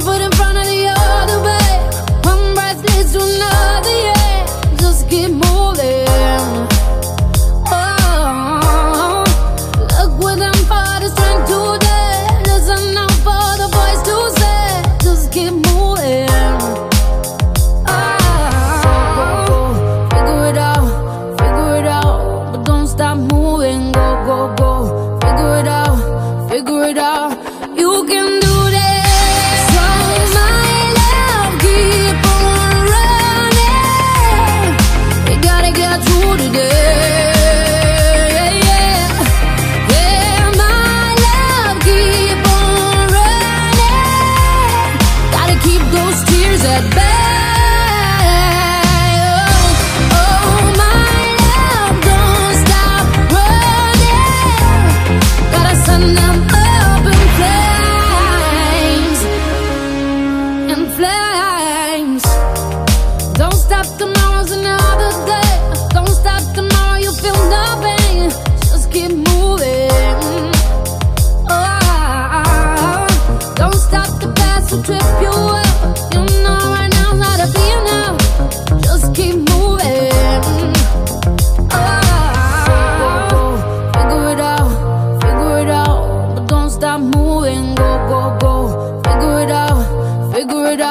put in front do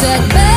that